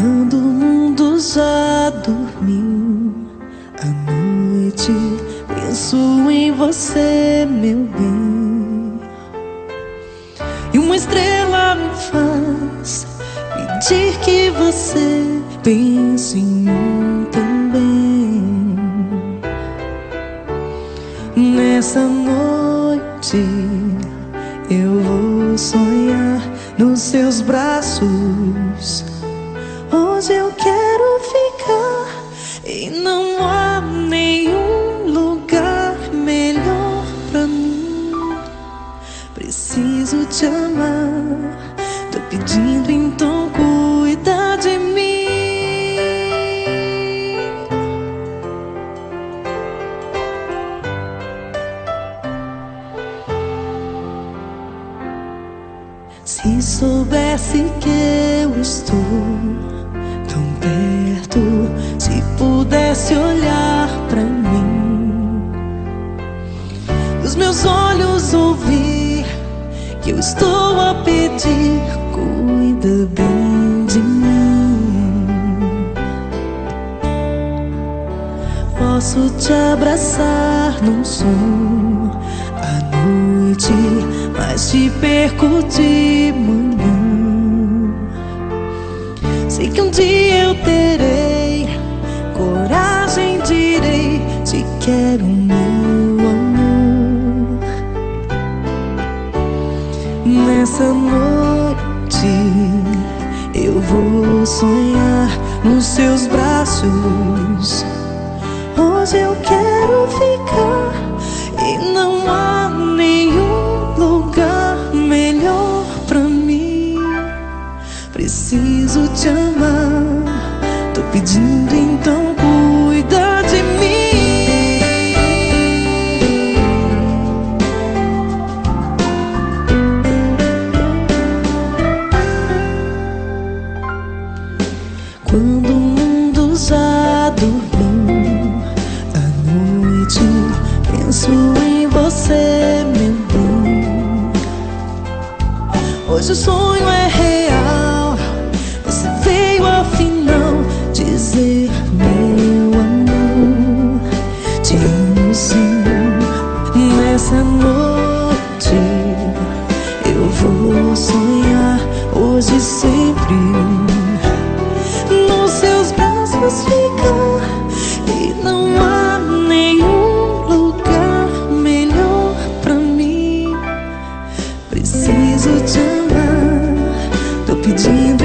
Quando o mundo já dormiu à noite, penso em você, meu bem. E uma estrela me faz pedir que você pense em mim também. Nessa noite eu vou sonhar nos seus braços. Se soubesse que eu estou tão perto, se pudesse olhar pra mim, os meus olhos ouvir que eu estou a pedir, cuida bem de mim. Posso te abraçar num som à noite, mas te perco de manhã. Sei que um dia eu terei coragem, direi: Te quero, meu amor. Nessa noite eu vou sonhar nos seus braços. Hoje eu quero ficar e não há Preciso te amar, tô pedindo então cuida de mim. Quando o mundo já dormiu à noite, penso em você, meu bem. Hoje o sonho é real. Ведь